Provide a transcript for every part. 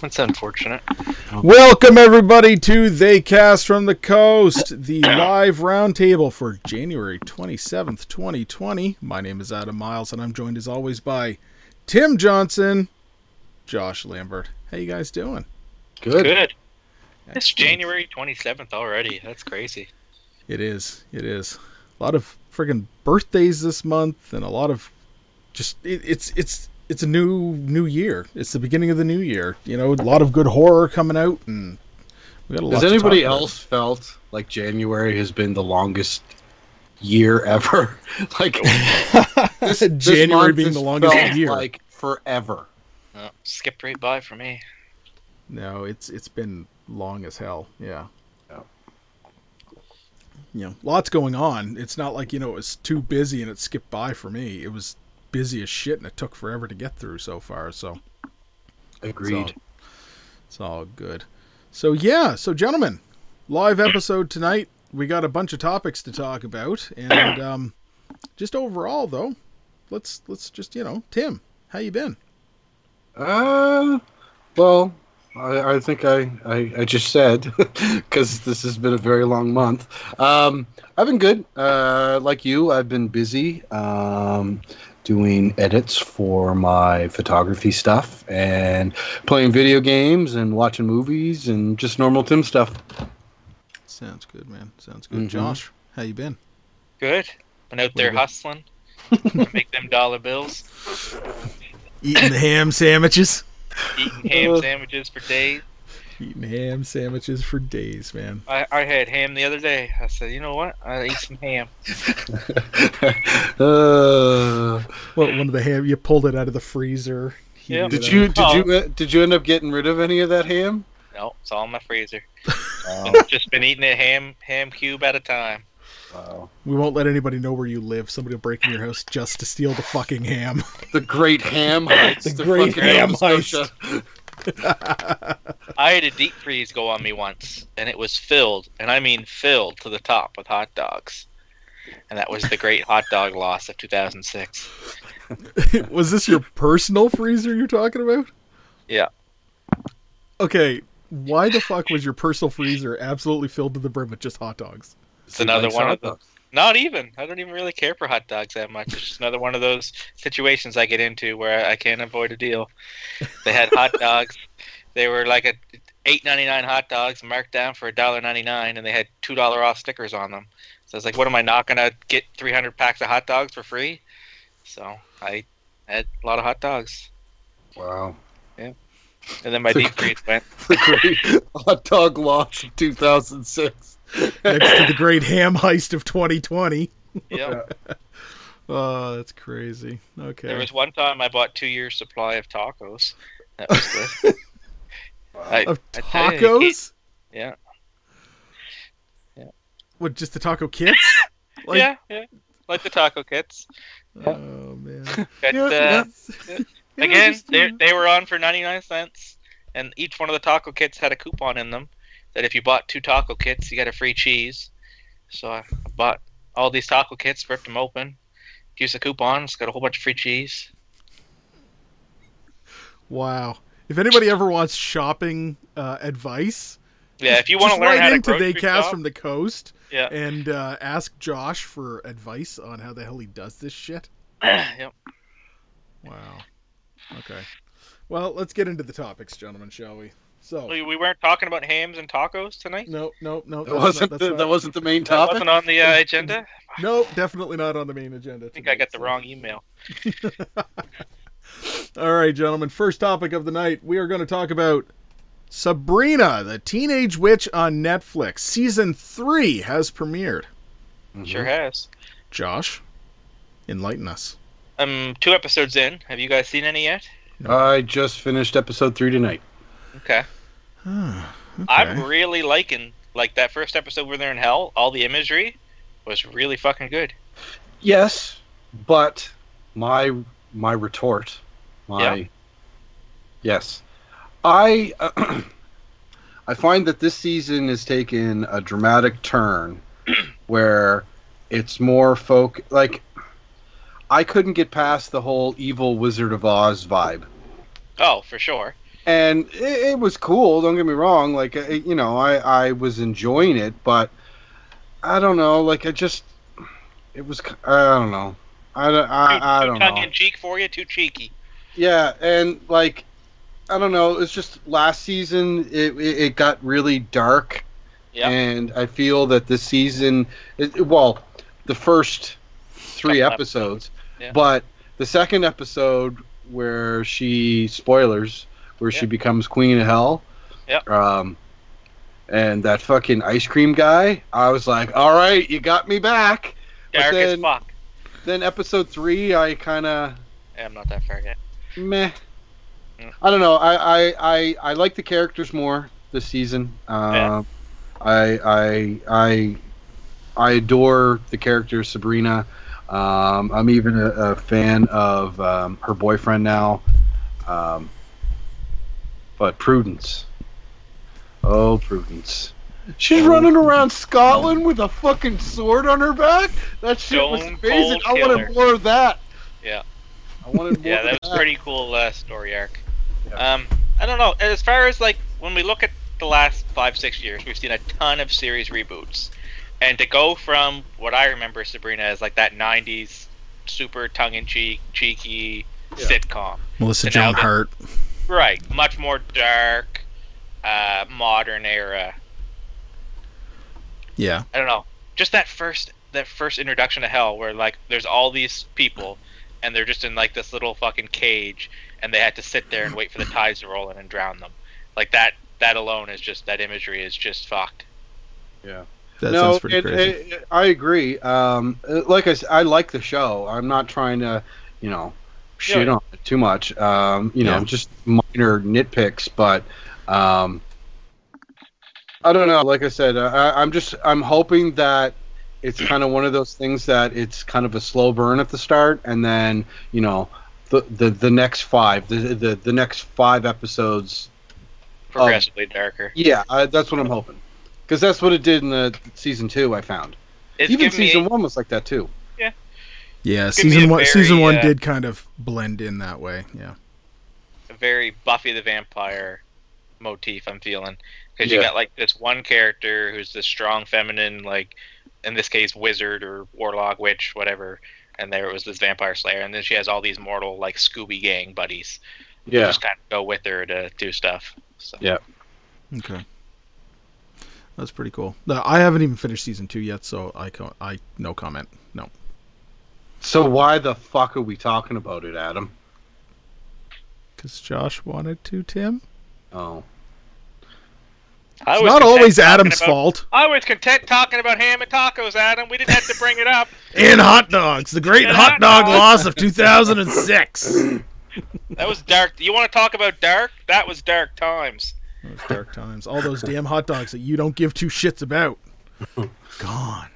That's unfortunate. Welcome everybody to They Cast from the Coast, the live roundtable for January 27th, 2020. My name is Adam Miles and I'm joined as always by Tim Johnson, Josh Lambert. How you guys doing? Good. Good. It's January 27th already. That's crazy. It is. It is. A lot of friggin' birthdays this month and a lot of just it, it's it's it's a new new year. It's the beginning of the new year. You know, a lot of good horror coming out and we got a lot Has anybody talk about. else felt like January has been the longest year ever? like this, this January month being the longest felt year. like forever. Oh, skipped right by for me. No, it's it's been long as hell. Yeah. Yeah. You know, lots going on. It's not like you know it was too busy and it skipped by for me. It was busy as shit and it took forever to get through so far. So Agreed. So, it's all good. So yeah, so gentlemen, live episode tonight. We got a bunch of topics to talk about, and um, just overall though, let's let's just you know, Tim, how you been? Uh, well, I, I think I, I, I just said because this has been a very long month. Um, I've been good. Uh, like you, I've been busy um, doing edits for my photography stuff and playing video games and watching movies and just normal Tim stuff. Sounds good, man. Sounds good. Mhm. Josh, how you been? Good. Been out there hustling. make them dollar bills. Eating the ham sandwiches. Eating ham sandwiches for days. Eating ham sandwiches for days, man. I, I had ham the other day. I said, you know what? I'll eat some ham. uh, Well, one of the ham you pulled it out of the freezer. Yeah. did you did Oh. you uh, did you end up getting rid of any of that ham? No, it's all in my freezer. Wow. Just been eating a ham ham cube at a time. wow. We won't let anybody know where you live. Somebody will break in your house just to steal the fucking ham. The great ham heist. The of great ham Nova Scotia. I had a deep freeze go on me once, and it was filled, and I mean filled to the top with hot dogs. And that was the great hot dog loss of 2006. Was this your personal freezer you're talking about? Yeah. Okay, why the fuck was your personal freezer absolutely filled to the brim with just hot dogs? It's another one of the. Not even. I don't even really care for hot dogs that much. It's just another one of those situations I get into where I can't avoid a deal. They had hot dogs. They were like a eight ninety nine hot dogs marked down for a dollar ninety nine, and they had two dollar off stickers on them. So I was like, "What am I not gonna get three hundred packs of hot dogs for free?" So I had a lot of hot dogs, Wow. Yeah. And then my deep freeze went. The great hot dog loss of 2006. Next to the great ham heist of 2020. Yep. Oh, that's crazy. Okay. There was one time I bought two years supply of tacos. That was good. I, of tell you, tacos? Yeah. What, just the taco kits? Like, yeah, yeah, like the taco kits. Oh, man. But, Yeah, uh, yeah. Yeah, again, they they were on for ninety nine cents, and each one of the taco kits had a coupon in them that if you bought two taco kits, you got a free cheese. So I bought all these taco kits, ripped them open, used the coupons, got a whole bunch of free cheese. Wow. If anybody ever wants shopping uh, advice, Yeah, if you want to learn how to into Cast shop, from the Coast yeah, and uh, ask Josh for advice on how the hell he does this shit. yep. Wow. Okay. Well, let's get into the topics, gentlemen, shall we? So, We, we weren't talking about hams and tacos tonight. no, no, no. That wasn't that's the, not- that wasn't the main That topic. wasn't on the uh, agenda. No, definitely not on the main agenda. I think I got the wrong email. All right, gentlemen. First topic of the night. We are going to talk about Sabrina, the Teenage Witch on Netflix. Season three has premiered. Mhm. Sure has. Josh, enlighten us. I'm um, two episodes in. Have you guys seen any yet? I just finished episode three tonight. Okay. Ah, okay. I'm really liking like that first episode where they're in hell. All the imagery was really fucking good. Yes, but my my retort, my Yeah. yes, I I find that this season has taken a dramatic turn where it's more folk like I couldn't get past the whole evil Wizard of Oz vibe. Oh, for sure. And it, it was cool. Don't get me wrong. Like uh, you know, I I was enjoying it, but I don't know. Like I just, it was. I don't know. I don't. I, I don't tongue know. in cheek for you, too cheeky. Yeah, and like I don't know. It's just last season it it, it got really dark, Yeah. and I feel that this season, it, well, the first three Couple episodes, Yeah. but the second episode where she spoilers where she becomes queen of hell. Yep. Um, and that fucking ice cream guy, I was like, all right, you got me back. Dark then- as fuck. Then episode three, I kind of Yeah, I'm not that far yet. meh. Mm. I don't know. I, I, I, I like the characters more this season. Uh, Yeah. I I I I adore the character Sabrina. Um, I'm even a, a fan of um, her boyfriend now. Um, but Prudence. Oh, Prudence. She's Oh. running around Scotland with a fucking sword on her back. That shit was Stone amazing. I wanted more of that. Yeah. I wanted more Yeah, of that was pretty cool uh, story arc. Yeah. Um, I don't know. As far as like when we look at the last five six years, we've seen a ton of series reboots, and to go from what I remember Sabrina as like that '90s super tongue in cheek, cheeky Yeah. sitcom, Melissa So now Joan that- Hart. Right? Much more dark, uh, modern era. Yeah. I don't know. Just that first that first introduction to hell where like there's all these people and they're just in like this little fucking cage and they had to sit there and wait for the tides to roll in and drown them. Like that that alone is just that imagery is just fucked. Yeah. That no, sounds pretty it- crazy. it- I agree. Um, uh, like I said, I like the show. I'm not trying to, you know, shit Yeah. on it too much. Um, you know, Yeah. just minor nitpicks, but um, I don't know. Like I said, I, I'm just I'm hoping that it's kind of one of those things that it's kind of a slow burn at the start, and then you know. The, the, the next five the, the the next five episodes Progressively darker. yeah I, that's what I'm hoping because that's what it did in the season two I found It's even giving me season one was like that too. Yeah, season a one. season one uh, did kind of blend in that way. Yeah. a very Buffy the Vampire motif I'm feeling because you got like this one character who's this strong feminine like in this case wizard or warlock witch whatever and there was this vampire slayer and then she has all these mortal like Scooby gang buddies who Yeah, just kind of go with her to do stuff so. Yeah. Okay. That's pretty cool. I haven't even finished season two yet, so I co- I no comment. No. So why the fuck are we talking about it, Adam? Because Josh wanted to, Tim. Oh, I It's was not always Adam's about- fault. I was content talking about ham and tacos, Adam. We didn't have to bring it up. And hot dogs, the great And hot hot dog dogs. loss of 2006. That was dark. You want to talk about dark? That was dark times. Those dark times. All those damn hot dogs that you don't give two shits about. Gone.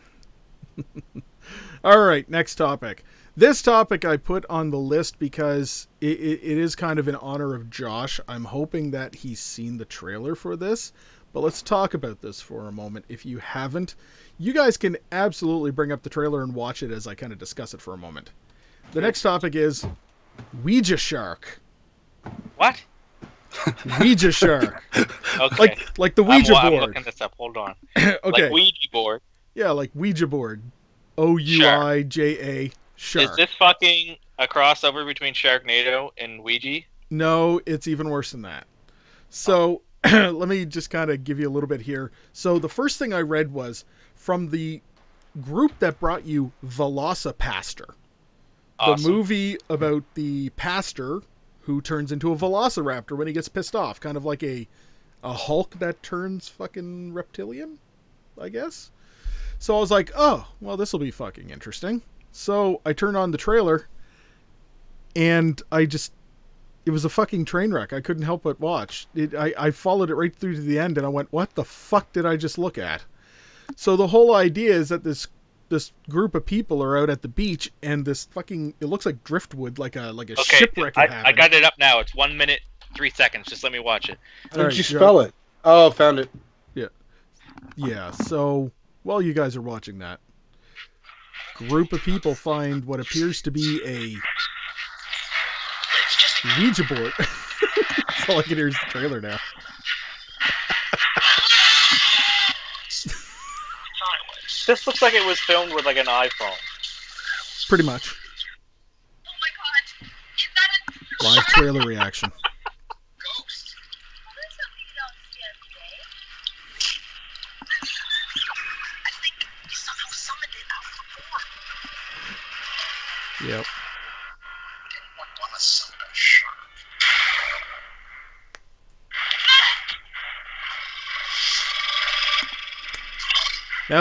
All right, next topic. This topic I put on the list because it, it, it is kind of in honor of Josh. I'm hoping that he's seen the trailer for this. But let's talk about this for a moment. If you haven't, you guys can absolutely bring up the trailer and watch it as I kind of discuss it for a moment. The next topic is Ouija Shark. What? Ouija Shark. Okay. Like like the I'm, Ouija I'm board. looking this up. Hold on. okay. Like Ouija board. yeah, like Ouija board. O U I J A shark. Is this fucking a crossover between Sharknado and Ouija? No, it's even worse than that. So oh. let me just kind of give you a little bit here. So the first thing I read was from the group that brought you VelociPastor, Awesome. the movie about the pastor who turns into a velociraptor when he gets pissed off, kind of like a a Hulk that turns fucking reptilian, I guess. So I was like, oh, well, this will be fucking interesting. So I turned on the trailer, and I just it was a fucking train wreck. I couldn't help but watch. It, I, I followed it right through to the end, and I went, "What the fuck did I just look at?" So the whole idea is that this this group of people are out at the beach, and this fucking it looks like driftwood, like a like a Okay, shipwreck. I, I got it up now. It's one minute, three seconds. Just let me watch it. how did right, you Joe. spell it? Oh, found it. Yeah yeah. So while you guys are watching that, group of people find what appears to be a Ouija board. all I can hear is the trailer now. This looks like it was filmed with like an iPhone. Pretty much. Oh my god! Is that a Live trailer reaction.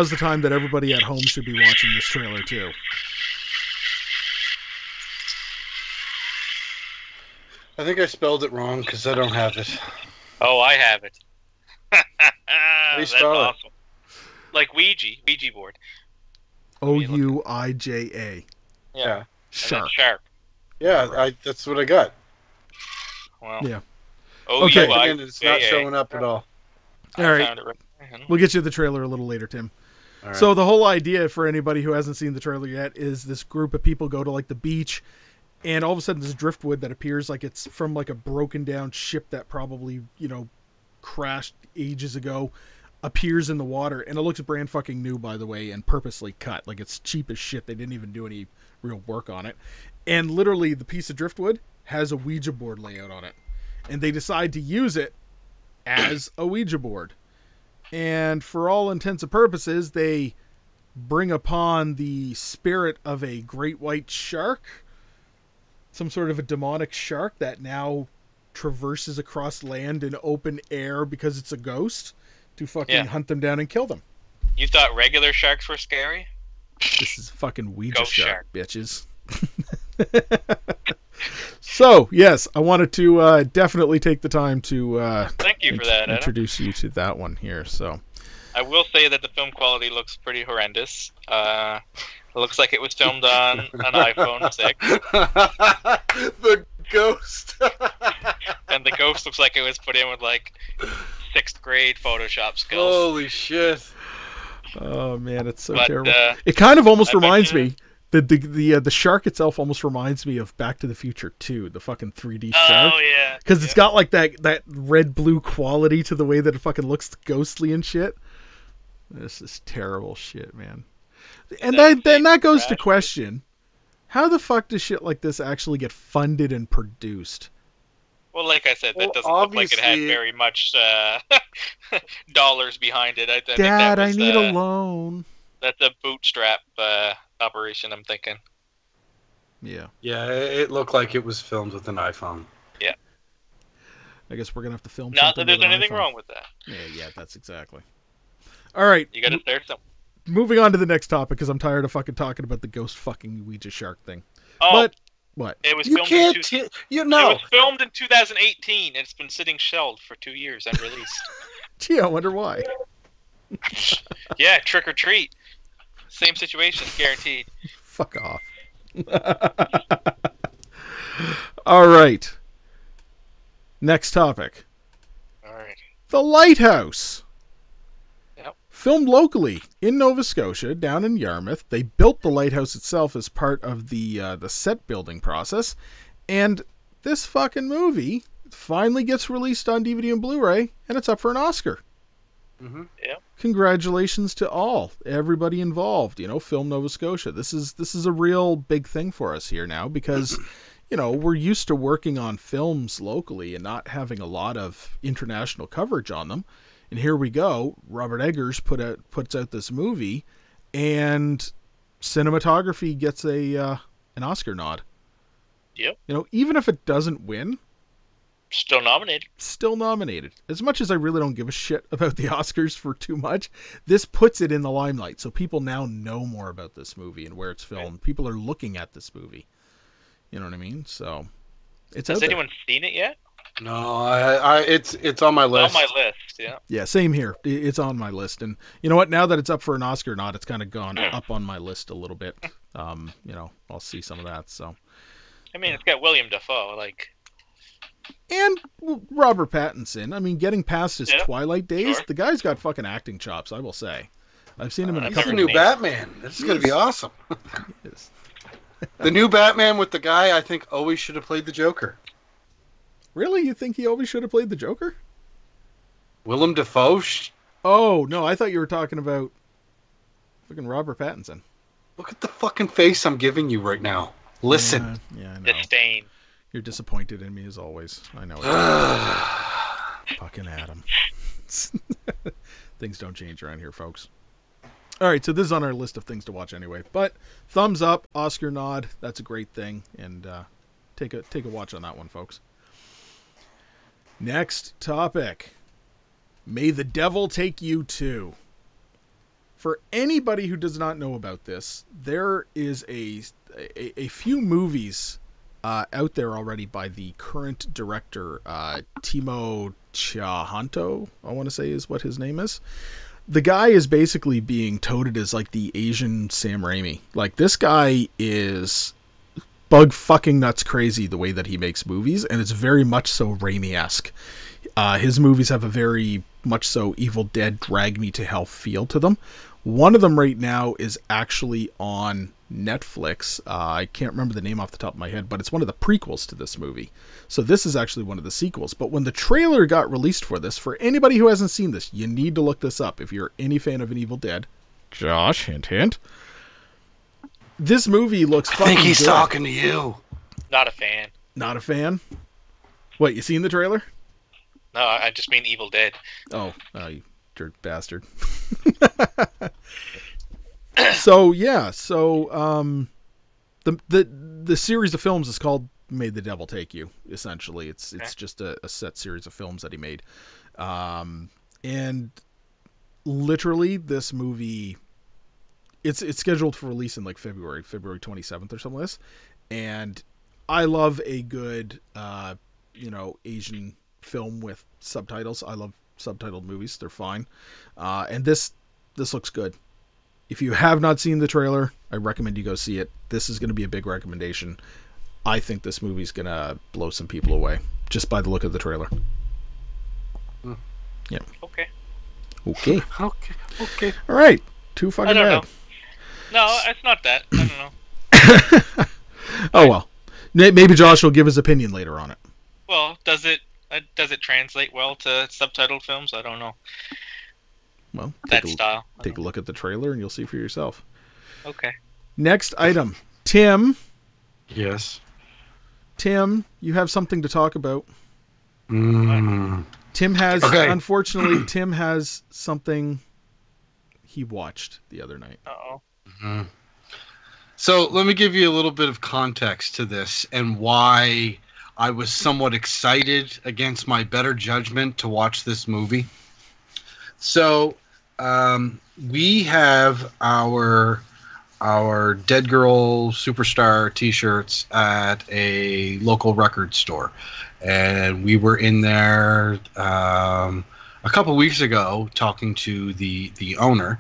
Now's the time that everybody at home should be watching this trailer too. I think I spelled it wrong because I don't have it. Oh, I have it. That's spell it? awesome. Like Ouija, Ouija board. O U I J A. Yeah. And Shark. sharp. Yeah, I, that's what I got. Well, Yeah. Oh, Okay. you, And it's not showing up at all. I All right. found it right. We'll get you the trailer a little later, Tim. Right. So the whole idea for anybody who hasn't seen the trailer yet is this group of people go to like the beach and all of a sudden this driftwood that appears like it's from like a broken down ship that probably, you know, crashed ages ago appears in the water and it looks brand fucking new by the way and purposely cut. Like it's cheap as shit. They didn't even do any real work on it. And literally the piece of driftwood has a Ouija board layout on it. And they decide to use it as a Ouija board and for all intents and purposes, they bring upon the spirit of a great white shark, some sort of a demonic shark that now traverses across land and open air because it's a ghost to fucking Yeah. hunt them down and kill them. You thought regular sharks were scary? This is fucking Ouija Ghost shark, bitches. so yes, I wanted to uh, definitely take the time to uh, Thank you for that, Adam. introduce you to that one here. So I will say that the film quality looks pretty horrendous. Uh, it looks like it was filmed on an iPhone 6, the ghost. and the ghost looks like it was put in with like sixth grade Photoshop skills. Holy shit. Oh man, it's so but terrible. uh, it kind of almost reminds me the the the, uh, the shark itself almost reminds me of Back to the Future 2, the fucking 3D shark. oh yeah, Because it's got like that that red blue quality to the way that it fucking looks ghostly and shit. This is terrible shit, man. And That that, then that goes to question: How the fuck does shit like this actually get funded and produced? Well, like I said, that Well, doesn't look like it had very much uh, dollars behind it. I, I think Dad, that I need uh, a loan. That's a bootstrap uh, operation. I'm thinking. Yeah, Yeah, it it looked like it was filmed with an iPhone. Yeah. I guess we're gonna have to film. Not that there's with an anything iPhone. wrong with that. Yeah, yeah, that's exactly. All right, You got to start some. moving on to the next topic because I'm tired of fucking talking about the ghost fucking Ouija shark thing. Oh, But what? it was You filmed can't. in two, T- you It was filmed in 2018. and It's been sitting shelved for two years unreleased. Gee, I wonder why. yeah, trick or treat. Same situation, guaranteed. Fuck off. All right. Next topic. All right. The Lighthouse. Yep. Filmed locally in Nova Scotia, down in Yarmouth. They built the lighthouse itself as part of the uh, the set building process, and this fucking movie finally gets released on DVD and Blu-ray, and it's up for an Oscar. Mhm. Congratulations to all, everybody involved. You know, Film Nova Scotia. This is this is a real big thing for us here now because, you know, we're used to working on films locally and not having a lot of international coverage on them. And here we go. Robert Eggers put out puts out this movie, and cinematography gets a uh, an Oscar nod. Yep. You know, even if it doesn't win, Still nominated. still nominated. As much as I really don't give a shit about the Oscars for too much, this puts it in the limelight. So people now know more about this movie and where it's filmed. People are looking at this movie. You know what I mean? So it's Has out there. anyone seen it yet? No, I, I, it's it's on my It's list. on my list. Yeah. Yeah, same here. It's on my list, and you know what? Now that it's up for an Oscar or not, it's kind of gone up on my list a little bit. Um, you know, I'll see some of that. So, I mean, it's got Willem Dafoe. Like, and Robert Pattinson. I mean, getting past his Yeah, Twilight days, sure. the guy's got fucking acting chops. I will say. I've seen him in a uh, I've He's the new Never Batman. This is gonna be awesome. Yes. The new Batman with the guy I think always should have played the Joker. Really? You think he always should have played the Joker? Willem Dafoe. Oh no, I thought you were talking about fucking Robert Pattinson. Look at the fucking face I'm giving you right now. Listen. Yeah, yeah I know. Disdain. You're disappointed in me as always. I know. It. fucking Adam. things don't change around here, folks. All right, so this is on our list of things to watch anyway. But thumbs up, Oscar nod. That's a great thing, and uh, take a take a watch on that one, folks. Next topic. May the devil take you too. For anybody who does not know about this, there is a a, a few movies uh, out there already by the current director, uh, Timo Tjahjanto, I want to say is what his name is. The guy is basically being touted as like the Asian Sam Raimi. Like this guy is bug fucking nuts crazy the way that he makes movies, and it's very much so Raimi esque. Uh, his movies have a very much so Evil Dead, Drag Me to Hell feel to them. One of them right now is actually on Netflix. Uh, I can't remember the name off the top of my head, but it's one of the prequels to this movie. So this is actually one of the sequels. But when the trailer got released for this, for anybody who hasn't seen this, you need to look this up if you're any fan of an Evil Dead. Josh, hint, hint. This movie looks I think he's good. talking to you. Not a fan. Not a fan. What you seen the trailer? No, I I just mean Evil Dead. Oh, oh you jerk bastard. so yeah, so um, the the the series of films is called "May the Devil Take You." Essentially, it's it's just a, a set series of films that he made, um, and literally this movie. It's it's scheduled for release in like February, February twenty seventh or something like this, and I love a good uh, you know Asian film with subtitles. I love subtitled movies; they're fine. Uh, and this this looks good. If you have not seen the trailer, I recommend you go see it. This is going to be a big recommendation. I think this movie's going to blow some people away just by the look of the trailer. Yeah. Okay. Okay. Okay. Okay. All right. Too fucking I don't bad. know. No, it's not that. I don't know. oh well. Maybe Josh will give his opinion later on it. Well, does it uh, does it translate well to subtitled films? I don't know Well, that take, a, style. Take a look at the trailer and you'll see for yourself. Okay. Next item. Tim, Yes. Tim, you have something to talk about. Mm. Tim has, Okay. unfortunately, Tim has something he watched the other night. Uh-oh. Mhm. So let me give you a little bit of context to this and why I was somewhat excited against my better judgment to watch this movie. So um, we have our our Dead Girl Superstar T-shirts at a local record store, and we were in there um, a couple weeks ago talking to the the owner,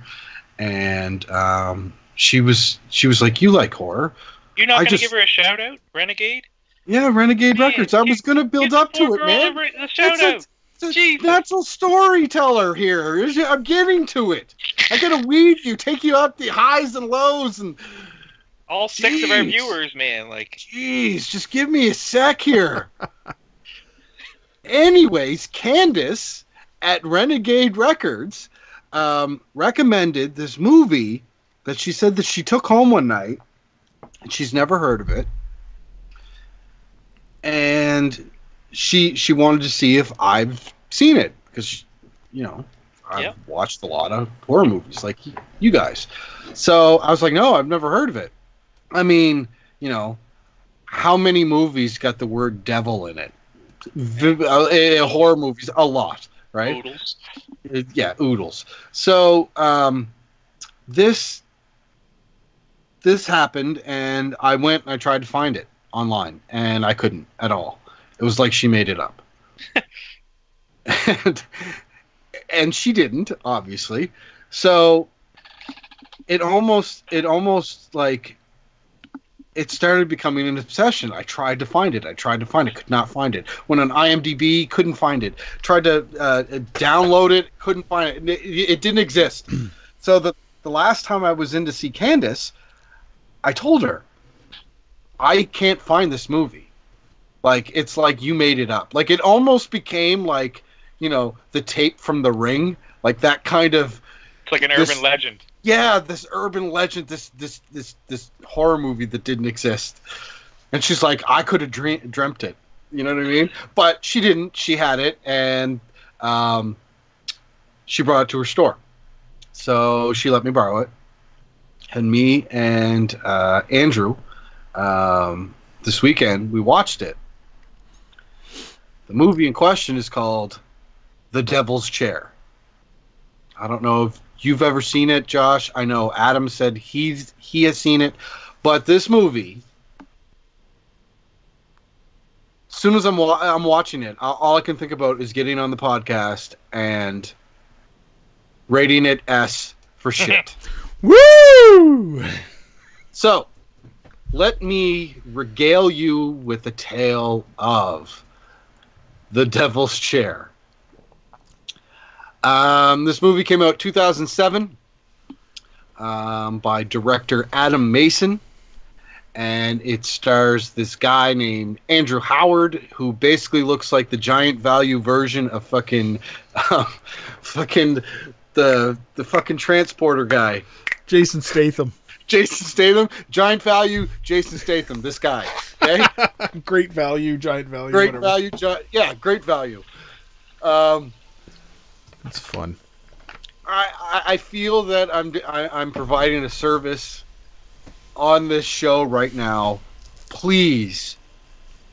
and um, she was she was like, "You like horror." You're not gonna give her a shout out, Renegade? Yeah, Renegade Man, Records. I was gonna build up to it, man. The, the shout It's out. Jesus. natural storyteller here. I'm getting to it. I gotta weed you, take you up the highs and lows, and All six of our viewers, man. Like, jeez, just give me a sec here. Anyways, Candace at Renegade Records um, recommended this movie that she said that she took home one night. and She's never heard of it, and she she wanted to see if I've seen it because you know I've Yeah. watched a lot of horror movies like you guys. So I was like, no, I've never heard of it. I mean, you know, how many movies got the word devil in it? V- uh, eh, horror movies, a lot, right? oodles. Uh, yeah, oodles. So um, this this happened, and I went and I tried to find it online, and I couldn't at all. It was like she made it up, and, and she didn't, obviously. So it almost it almost like it started becoming an obsession. I tried to find it. I tried to find it. Could not find it. Went on IMDb. Couldn't find it. Tried to uh, download it. Couldn't find it. It, it didn't exist. so the the last time I was in to see Candace, I told her, I can't find this movie. Like it's like you made it up. Like it almost became like you know the tape from the ring, like that kind of It's like an This- urban legend. yeah, this urban legend, this this this this horror movie that didn't exist. And she's like, I could have dream- dreamt it. You know what I mean? But she didn't. She had it, and um, she brought it to her store. So she let me borrow it. And me and uh, Andrew, um, this weekend, we watched it. The movie in question is called The Devil's Chair. I don't know if you've ever seen it, Josh. I know Adam said he's he has seen it, but this movie. As soon as I'm wa- I'm watching it, all all I can think about is getting on the podcast and rating it S for shit. Woo! so, let me regale you with the tale of the Devil's Chair. Um, this movie came out 2007 um, by director Adam Mason, and it stars this guy named Andrew Howard, who basically looks like the giant value version of fucking, um, fucking the the fucking transporter guy. Jason Statham. Jason Statham, giant value, Jason Statham, this guy. Okay, Great value, giant value. great whatever. value, gi- yeah, great value. Um, It's fun. I, I- I feel that I'm I, I'm providing a service on this show right now. Please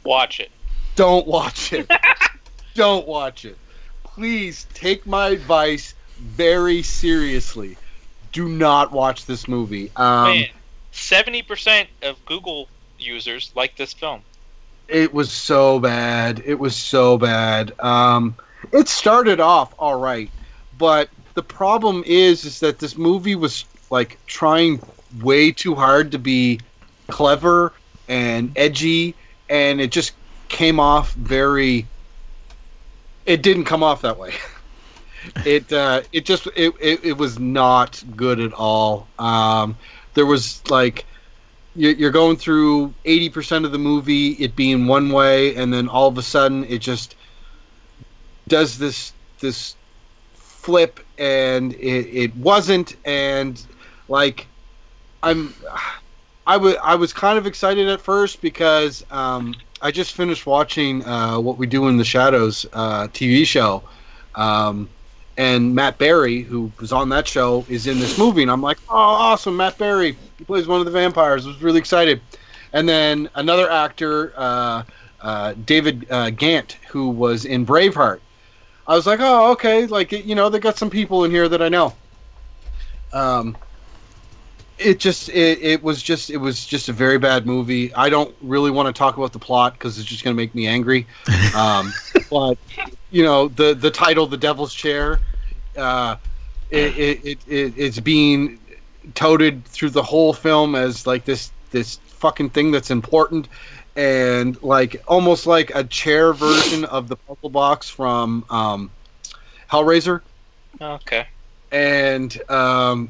Watch it. don't watch it. don't watch it. Please take my advice very seriously. Do not watch this movie. Um, Man, seventy percent of Google users like this film. It was so bad. It was so bad. Um, it started off all right, but the problem is, is that this movie was like trying way too hard to be clever and edgy, and it just came off very. It didn't come off that way. it uh, it just it, it, it was not good at all. Um, there was like you're going through 80% of the movie it being one way and then all of a sudden it just does this this flip and it, it wasn't and like i'm i was i was kind of excited at first because um i just finished watching uh what we do in the shadows uh tv show um and Matt Berry, who was on that show, is in this movie, and I'm like, "Oh, awesome! Matt Berry, he plays one of the vampires." I was really excited. And then another actor, uh, uh, David uh, Gant, who was in Braveheart. I was like, "Oh, okay." Like, you know, they got some people in here that I know. Um, it just, it, it was just, it was just a very bad movie. I don't really want to talk about the plot because it's just going to make me angry. Um, but you know, the the title, "The Devil's Chair," uh, it, it, it, it it's being touted through the whole film as like this this fucking thing that's important. And like almost like a chair version of the puzzle box from um, Hellraiser. Okay. and um,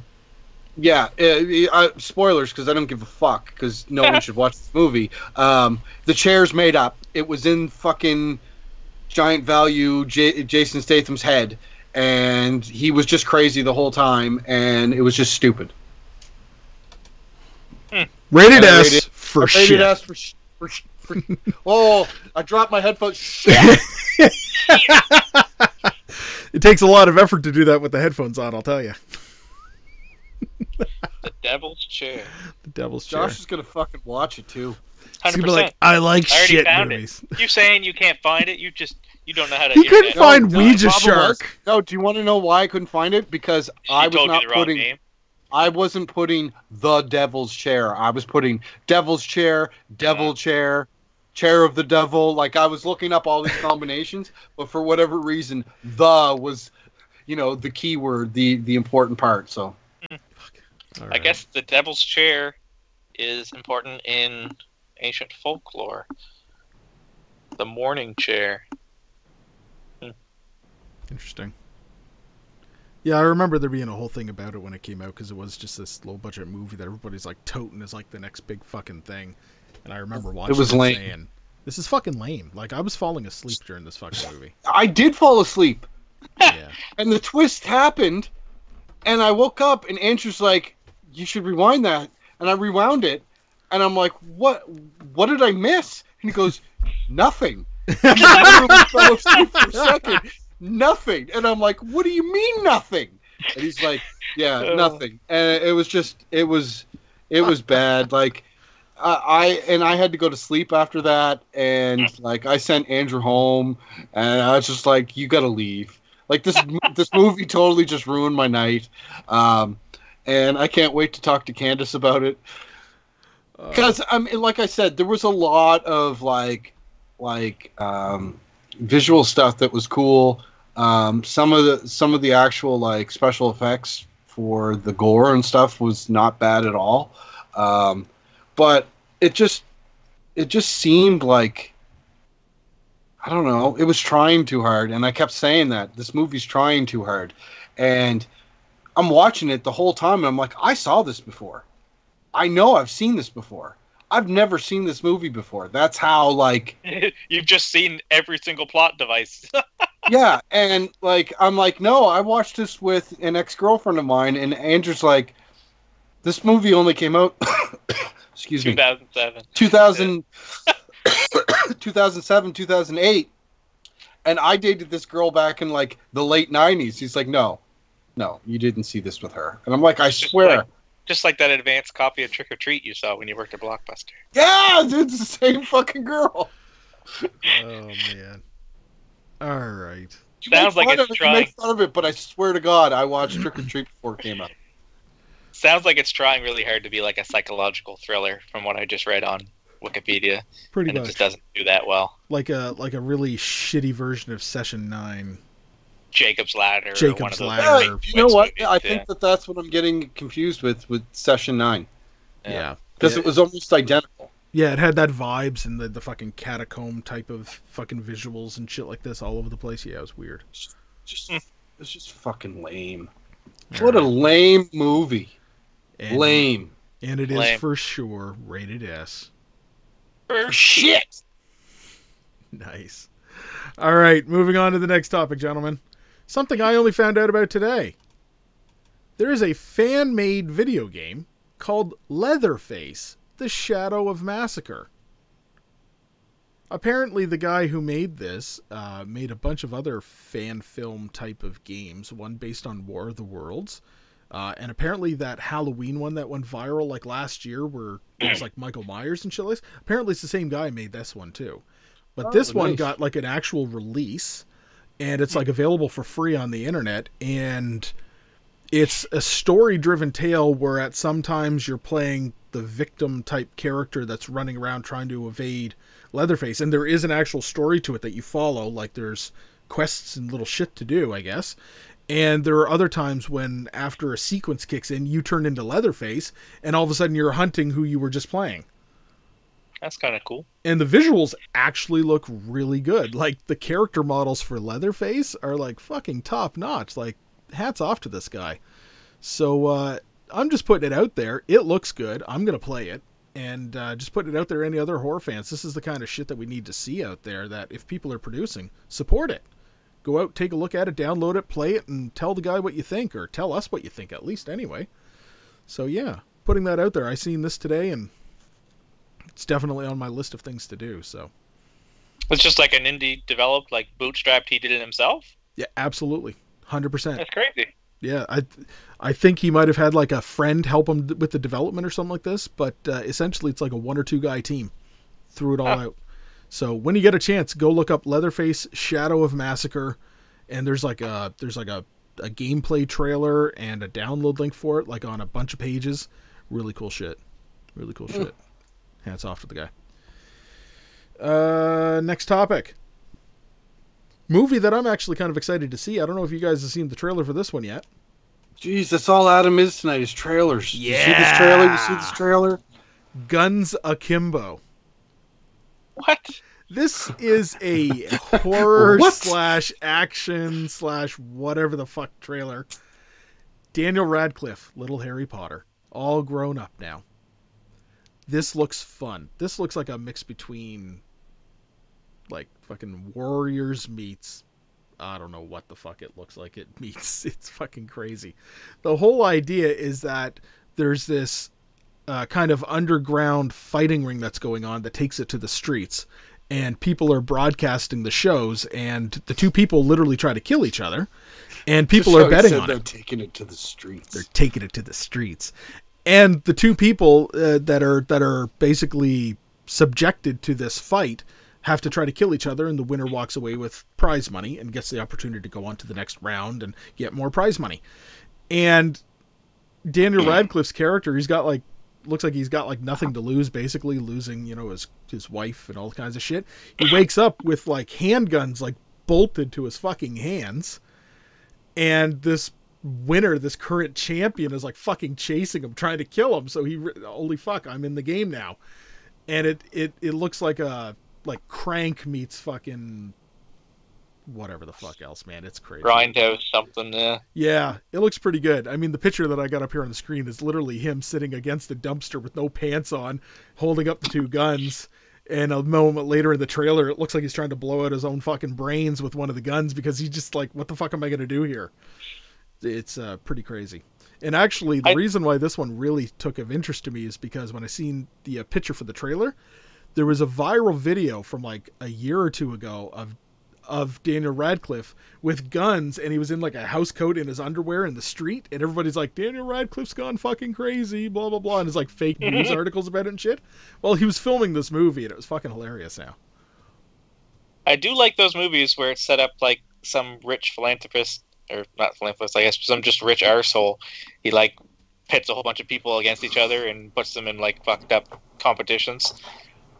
yeah uh, uh, spoilers because I don't give a fuck because no one should watch this movie. Um, the chair's made up. It was in fucking giant value J- Jason Statham's head. And he was just crazy the whole time and it was just stupid Rated I S rated- for rated shit. S for, sh- for, sh- for oh I dropped my headphones shit It takes a lot of effort to do that with the headphones on. I'll tell you. The Devil's Chair. The Devil's Chair. Josh is gonna fucking watch it too He's Hundred gonna be percent. like, I like I shit found movies. it. You saying you can't find it? You just you don't know how to. He couldn't internet. find No, Ouija the problem was- Shark. no do you want to know why I couldn't find it because She I was told you not the wrong putting name. I wasn't putting the devil's chair. I was putting devil's chair, devil chair, chair of the devil. Like I was looking up all these combinations, but for whatever reason, the was, you know, the keyword, the the important part. So hmm. All I guess the Devil's Chair is important in ancient folklore. The morning chair. Hmm. Interesting. Yeah, I remember there being a whole thing about it when it came out because it was just this low budget movie that everybody's like toting as like the next big fucking thing. And I remember watching it was lame. saying, This is fucking lame. Like I was falling asleep during this fucking movie. I did fall asleep, Yeah. and the twist happened, and I woke up, and Andrew's like, "You should rewind that," and I rewound it, and I'm like, "What? What did I miss?" And he goes, "Nothing." I literally fell asleep for a second. Nothing, and I'm like, "What do you mean nothing?" And he's like, "Yeah, Oh. nothing." And it was just, it was, it was bad. Like. I I and I had to go to sleep after that, and like I sent Andrew home, and I was just like, "You got to leave." Like this, this movie totally just ruined my night, um, and I can't wait to talk to Candace about it. Uh, Because I mean, like I said, there was a lot of like, like um, visual stuff that was cool. Um, some of the some of the actual like special effects for the gore and stuff was not bad at all. Um, but it just it just seemed like I don't know. It was trying too hard, and I kept saying that this movie's trying too hard. And I'm watching it the whole time, and I'm like, I saw this before. I know I've seen this before. I've never seen this movie before. That's how like You've just seen every single plot device. yeah, and like I'm like, no, I watched this with an ex girlfriend of mine, and Andrew's like, this movie only came out. excuse me. 2007. 2000, 2007, 2008. And I dated this girl back in like the late 90s. He's like, no, no, you didn't see this with her. And I'm like, I Just swear. like- Just like that advanced copy of Trick or Treat you saw when you worked at Blockbuster. yeah, dude, it's the same fucking girl. oh man. All right. You Sounds like fun it's of it, trying- You make fun of it, but I swear to God, I watched Trick or Treat before it came out. Sounds like it's trying really hard to be like a psychological thriller from what I just read on Wikipedia, Pretty and it much just doesn't do that well. like a like a really shitty version of Session Nine. Jacob's Ladder. or Jacob's one of those Ladder. Yeah, you know what? movies, I yeah. think that that's what I'm getting confused with with Session 9. Yeah. Yeah. Because Yeah. it was almost identical. Yeah, it had that vibes and the, the fucking catacomb type of fucking visuals and shit like this all over the place. Yeah, it was weird. Just, Hmm. it's just fucking lame. What a lame movie. and, Lame. And it is Lame. for sure rated S. For Shit. Nice. All right, moving on to the next topic, gentlemen. Something I only found out about today. There is a fan made video game called Leatherface The Shadow of Massacre. Apparently, the guy who made this uh, made a bunch of other fan film type of games, one based on War of the Worlds. Uh, and apparently, that Halloween one that went viral like last year, where it was like Michael Myers and shit like this, apparently it's the same guy made this one too. But Oh, this one got like an actual release, and it's like available for free on the internet. And it's a story-driven tale where at sometimes you're playing the victim type character that's running around trying to evade Leatherface, and there is an actual story to it that you follow. Like there's quests and little shit to do, I guess. And there are other times when after a sequence kicks in, you turn into Leatherface, and all of a sudden you're hunting who you were just playing That's kind of cool. and the visuals actually look really good. Like the character models for Leatherface are like fucking top notch. Like hats off to this guy. So uh, I'm just putting it out there. It looks good. I'm gonna play it, and uh, just putting it out there. Any other horror fans? This is the kind of shit that we need to see out there. That if people are producing, support it. Go out, take a look at it, download it, play it, and tell the guy what you think, or tell us what you think at least anyway. So yeah, putting that out there. I seen this today, and it's definitely on my list of things to do. So It's just like an indie developed, like bootstrapped. He did it himself. yeah, absolutely, hundred percent. That's crazy. Yeah, I, I think he might have had like a friend help him with the development or something like this. But uh, essentially, it's like a one or two guy team. Threw it all Huh. out. So when you get a chance, go look up Leatherface Shadow of Massacre, and there's like a there's like a, a gameplay trailer and a download link for it, like on a bunch of pages. Really cool shit. Really cool shit. Hats off to the guy. Uh, next topic. Movie that I'm actually kind of excited to see. I don't know if you guys have seen the trailer for this one yet. Jeez, that's all Adam is tonight is trailers. Yeah. You see this trailer? You see this trailer? Guns Akimbo. What? This is a horror slash action slash whatever the fuck trailer. Daniel Radcliffe, little Harry Potter, all grown up now. This looks fun. This looks like a mix between like fucking Warriors meets I don't know what the fuck it looks like it meets. It's fucking crazy. The whole idea is that there's this uh, kind of underground fighting ring that's going on that takes it to the streets, and people are broadcasting the shows, and the two people literally try to kill each other, and people Just are betting on they're it. taking it to the streets. They're taking it to the streets, and the two people uh, that are that are basically subjected to this fight have to try to kill each other, and the winner walks away with prize money and gets the opportunity to go on to the next round and get more prize money. And Daniel Radcliffe's character, he's got like looks like he's got like nothing to lose, basically losing, you know, his his wife and all kinds of shit. He wakes up with like handguns like bolted to his fucking hands. And this winner, this current champion, is like fucking chasing him, trying to kill him. So he, holy fuck, I'm in the game now. And it it it looks like a like Crank meets fucking whatever the fuck else, man. It's crazy. Grindhouse something. Yeah. Yeah, it looks pretty good. I mean, the picture that I got up here on the screen is literally him sitting against a dumpster with no pants on, holding up the two guns. And a moment later in the trailer, it looks like he's trying to blow out his own fucking brains with one of the guns because he's just like, what the fuck am I going to do here? It's uh, pretty crazy. And actually, the I- reason why this one really took of interest to me is because when I seen the uh, picture for the trailer, there was a viral video from like a year or two ago of of Daniel Radcliffe with guns, and he was in like a house coat in his underwear in the street, and everybody's like, Daniel Radcliffe's gone fucking crazy, blah blah blah, and there's like fake news articles about it and shit. Well, he was filming this movie, and it was fucking hilarious. Now, I do like those movies where it's set up like some rich philanthropist, or not philanthropist, I guess, some just rich arsehole. He like pits a whole bunch of people against each other and puts them in like fucked up competitions.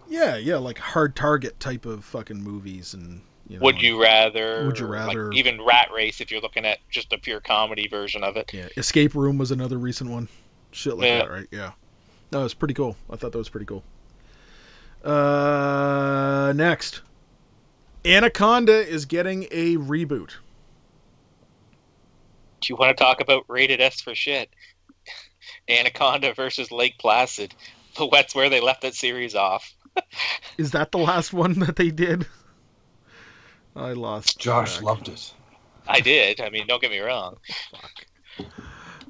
Yeah, yeah, like hard target type of fucking movies, and you know, Would you rather? Would you or, like, rather- even Rat Race, if you're looking at just a pure comedy version of it. Yeah, Escape Room was another recent one. Shit like Yeah. that, right? Yeah. No, it's pretty cool. I thought that was pretty cool. Uh, next, Anaconda is getting a reboot. Do you want to talk about rated S for shit? Anaconda versus Lake Placid. That's where they left that series off. Is that the last one that they did? I lost. Josh track. loved it. I did. I mean, don't get me wrong.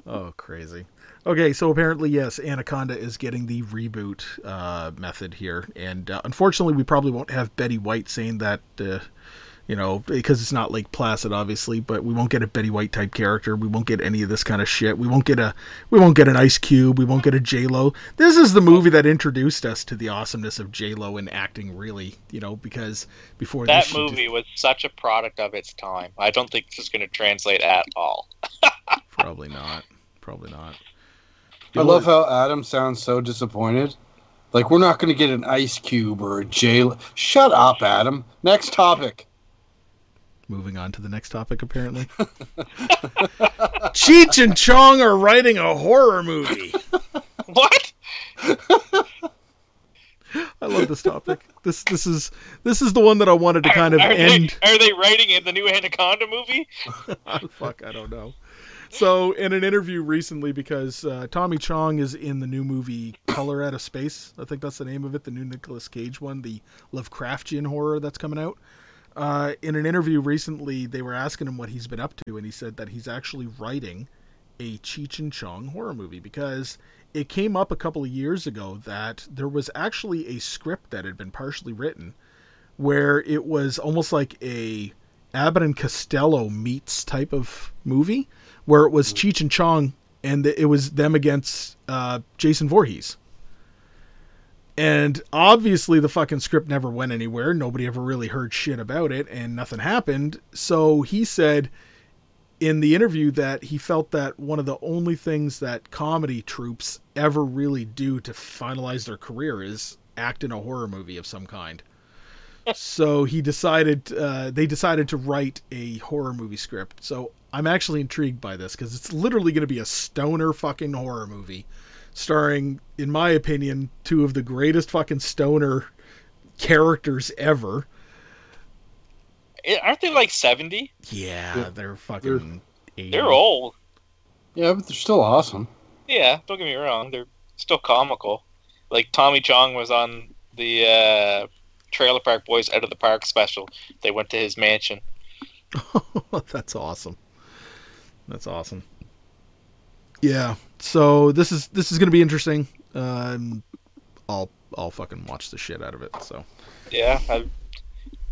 Oh, crazy. Okay, so apparently, yes, Anaconda is getting the reboot uh, method here, and uh, unfortunately, we probably won't have Betty White saying that, uh, you know, because it's not Lake Placid, obviously. But we won't get a Betty White type character. We won't get any of this kind of shit. We won't get a, we won't get an Ice Cube. We won't get a J Lo. This is the movie that introduced us to the awesomeness of J Lo in acting, really. You know, because before That this, she just- movie was such a product of its time. I don't think this is going to translate at all. probably not. Probably not. I love how Adam sounds so disappointed. Like we're not going to get an Ice Cube or a J. Lo. Shut up, Adam. Next topic. Moving on to the next topic, apparently. Cheech and Chong are writing a horror movie. What? I love this topic. This this is this is the one that I wanted to kind of are, end. They, are they writing in the new Anaconda movie? Fuck, I don't know. So, in an interview recently, because uh, Tommy Chong is in the new movie Color Out of Space, I think that's the name of it, the new Nicolas Cage one, the Lovecraftian horror that's coming out. Uh, in an interview recently, they were asking him what he's been up to, and he said that he's actually writing a Cheech and Chong horror movie because it came up a couple of years ago that there was actually a script that had been partially written where it was almost like a Abbott and Costello meets type of movie where it was Cheech and Chong and it was them against uh, Jason Voorhees. And obviously, the fucking script never went anywhere. Nobody ever really heard shit about it, and nothing happened. So he said in the interview that he felt that one of the only things that comedy troupes ever really do to finalize their career is act in a horror movie of some kind. so he decided, uh, they decided to write a horror movie script. So I'm actually intrigued by this because it's literally going to be a stoner fucking horror movie starring, in my opinion, two of the greatest fucking stoner characters ever. Aren't they like 70? Yeah, Yeah, they're fucking. 80. They're old. Yeah, but they're still awesome. Yeah, don't get me wrong. They're still comical. Like Tommy Chong was on the uh, Trailer Park Boys Out of the Park special. They went to his mansion. That's awesome. That's awesome. Yeah. So this is this is gonna be interesting. Um, I'll I'll fucking watch the shit out of it. So Yeah, I,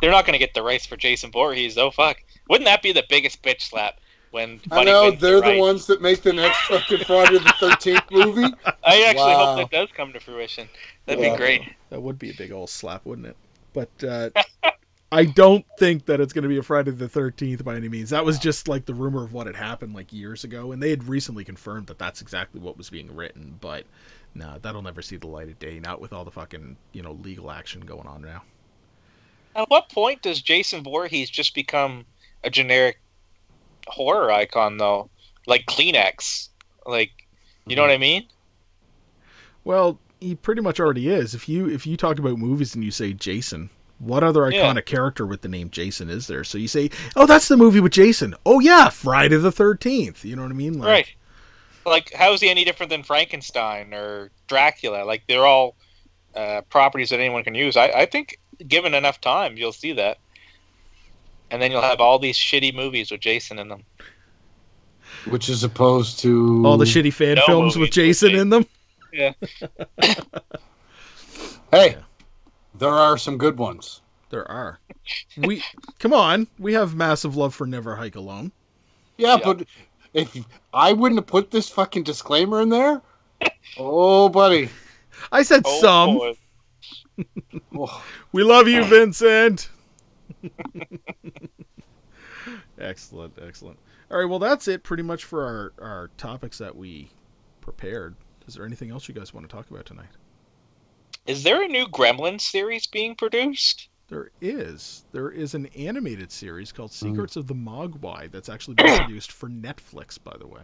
they're not going to get the rights for Jason Voorhees though. Fuck, wouldn't that be the biggest bitch slap when? I know wins they're the rights? ones that make the next fucking Friday the Thirteenth movie. I actually Wow. hope that does come to fruition. That'd Yeah. be great. that would be a big old slap, wouldn't it? But uh, I don't think that it's gonna be a Friday the Thirteenth by any means. That was just like the rumor of what had happened like years ago, and they had recently confirmed that that's exactly what was being written. But no, that'll never see the light of day. Not with all the fucking you know legal action going on now. At what point does Jason Voorhees just become a generic horror icon though? Like Kleenex, like you know mm-hmm. what I mean? Well, he pretty much already is. If you if you talk about movies and you say Jason, what other Yeah. iconic character with the name Jason is there? So you say, "Oh, that's the movie with Jason." Oh yeah, Friday the Thirteenth. You know what I mean? Like, Right. Like, how is he any different than Frankenstein or Dracula? Like, they're all uh, properties that anyone can use. I, I think, given enough time, you'll see that. And then you'll have all these shitty movies with Jason in them. Which is opposed to All the shitty fan No films movies with with Jason in them. Yeah. hey, Yeah. There are some good ones. There are. We come on. We have massive love for Never Hike Alone. Yeah, Yeah. but if I wouldn't have put this fucking disclaimer in there, oh, buddy, I said Oh, some. Oh, We love you, Vincent. excellent, excellent. All right, well that's it pretty much for our our topics that we prepared. Is there anything else you guys want to talk about tonight? Is there a new Gremlins series being produced? There is. There is an animated series called Hmm. Secrets of the Mogwai that's actually being produced for Netflix, by the way.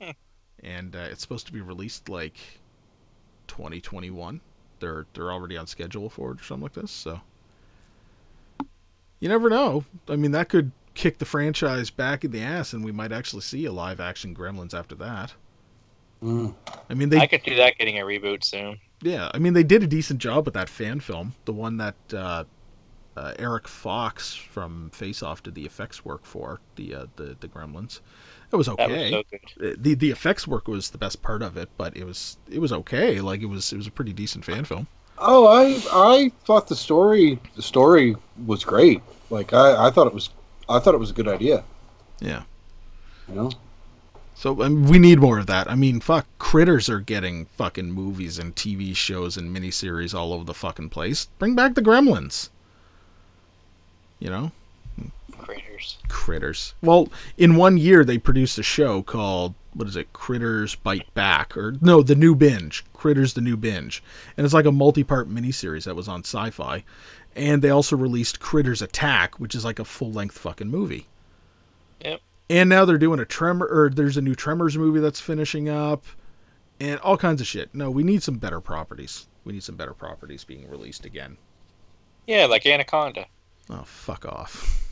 Hmm. And uh, it's supposed to be released like 2021. They're they're already on schedule for it or something like this. So you never know. I mean, that could kick the franchise back in the ass, and we might actually see a live action Gremlins after that. mm. I mean, they I could see that getting a reboot soon. Yeah, I mean they did a decent job with that fan film, the one that uh, uh, Eric Fox from Face Off did the effects work for the uh, the the Gremlins. It was That was okay. so good. Uh, the the effects work was the best part of it, but it was it was okay. Like it was it was a pretty decent fan film. oh, I I thought the story the story was great. Like I, I thought it was I thought it was a good idea. Yeah. You know, So I mean, we need more of that. I mean, fuck, critters are getting fucking movies and TV shows and miniseries all over the fucking place. Bring back the Gremlins. You know. Critters. critters. Well, in one year they produced a show called what is it? Critters Bite Back or no, The New Binge. Critters the New Binge. And it's like a multi-part miniseries that was on Sci-Fi. And they also released Critters Attack, which is like a full-length fucking movie. Yep. And now they're doing a Tremor or there's a new Tremors movie that's finishing up and all kinds of shit. No, we need some better properties. We need some better properties being released again. Yeah, like Anaconda. Oh, fuck off.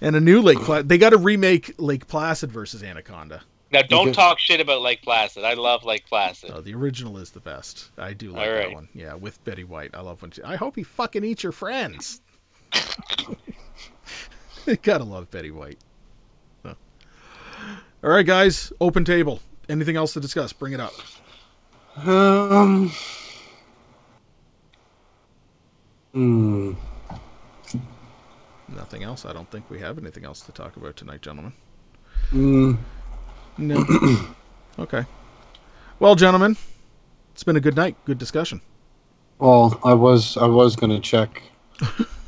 And a new Lake Placid. They got to remake Lake Placid versus Anaconda. Now, don't Because- talk shit about Lake Placid. I love Lake Placid. Oh, the original is the best. I do like All that one. Yeah, with Betty White. I love when she. I hope he fucking eats your friends. Gotta love Betty White. All right, guys. Open table. Anything else to discuss? Bring it up. um, hmm. Nothing else. I don't think we have anything else to talk about tonight, gentlemen. Mm, No. okay. Well, gentlemen, it's been a good night. Good discussion. well, I was I was gonna check.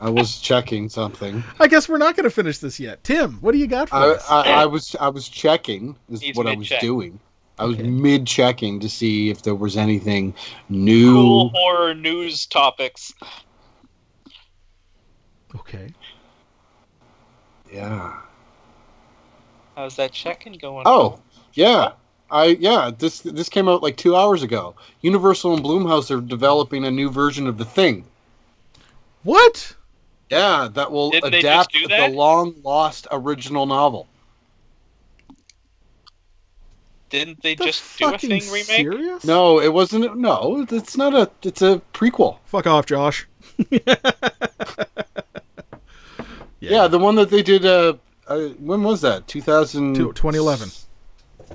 I was checking something. I guess we're not going to finish this yet. Tim, what do you got for I, us? I, I was I was checking is He's what I was mid-check. doing. I was Okay. mid checking to see if there was anything new. Cool horror news topics. okay. Yeah. How's that checking going? Oh, yeah. I yeah, this this came out like 2 hours ago. Universal and Blumhouse are developing a new version of The Thing. What? Yeah, that will Didn't adapt do the long lost original novel. Didn't they The just do a thing remake? Serious? No, it wasn't. No, it's not a. It's a prequel. Fuck off, Josh. Yeah, the one that they did. Uh, uh when was that? 2000. 2011.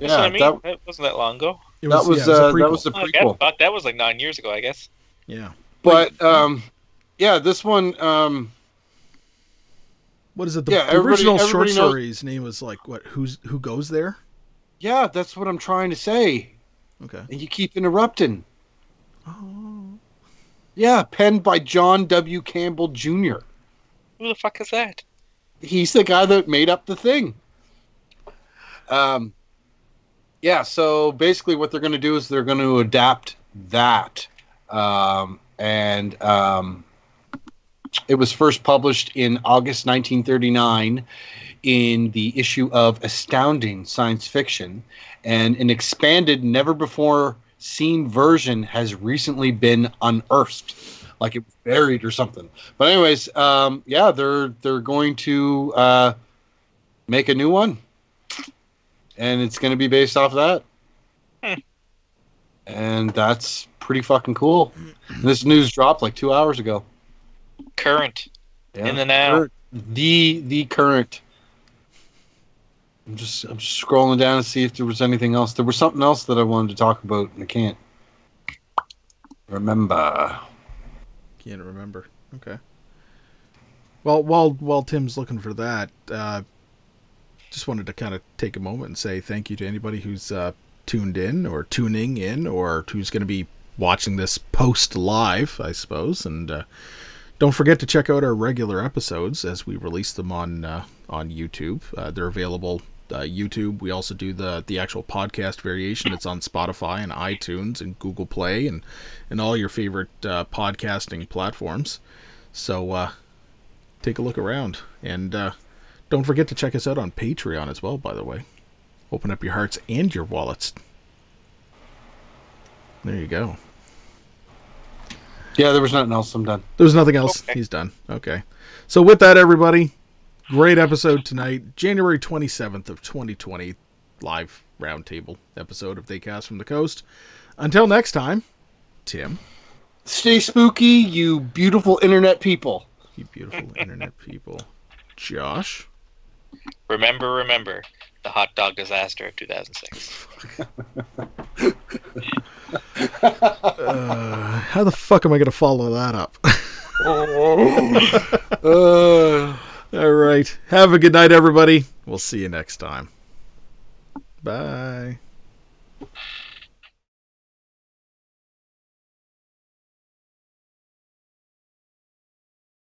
Yeah, That's what I mean. that, That wasn't that long ago. It that was, yeah, it was a uh, that prequel. was the Oh, prequel. fuck, that was like nine years ago, I guess. yeah. But um, yeah, this one um, What is it? The, Yeah, the everybody- original short knows- story's name was like what? Who's who goes there? yeah, that's what I'm trying to say, Okay. and you keep interrupting. Oh. Yeah, penned by John W. Campbell Jr. Who the fuck is that? He's the guy that made up the thing. Um, yeah, so basically, what they're going to do is they're going to adapt that, um, and um, it was first published in August 1939 in the issue of Astounding Science Fiction, and an expanded, never before seen version has recently been unearthed, like it was buried or something. But anyways, um, yeah, they're they're going to uh, make a new one, and it's going to be based off that, Hmm. and that's pretty fucking cool. This news dropped like two hours ago. Current. Yeah. In the now. Cur- the the current. I'm just I'm just scrolling down to see if there was anything else. There was something else that I wanted to talk about, and I can't remember. Can't remember. Okay. Well, while while Tim's looking for that, uh, just wanted to kind of take a moment and say thank you to anybody who's uh, tuned in or tuning in or who's going to be watching this post live, I suppose. And uh, don't forget to check out our regular episodes as we release them on uh, on YouTube. Uh, they're available. Uh, YouTube. We also do the the actual podcast variation. It's on Spotify and iTunes and Google Play and and all your favorite uh, podcasting platforms. So uh, take a look around and uh, don't forget to check us out on Patreon as well. By the way, open up your hearts and your wallets. There you go. Yeah, there was nothing else. I'm done. There was nothing else. Okay. He's done. Okay. So with that, everybody, great episode tonight, January 27th of 2020, live roundtable episode of They Cast from the Coast. Until next time, Tim, Stay spooky, you beautiful internet people. you beautiful internet people, Josh, Remember, remember the hot dog disaster of 2006. uh, how the fuck am I going to follow that up? Uh, All right. Have a good night, everybody. We'll see you next time. Bye.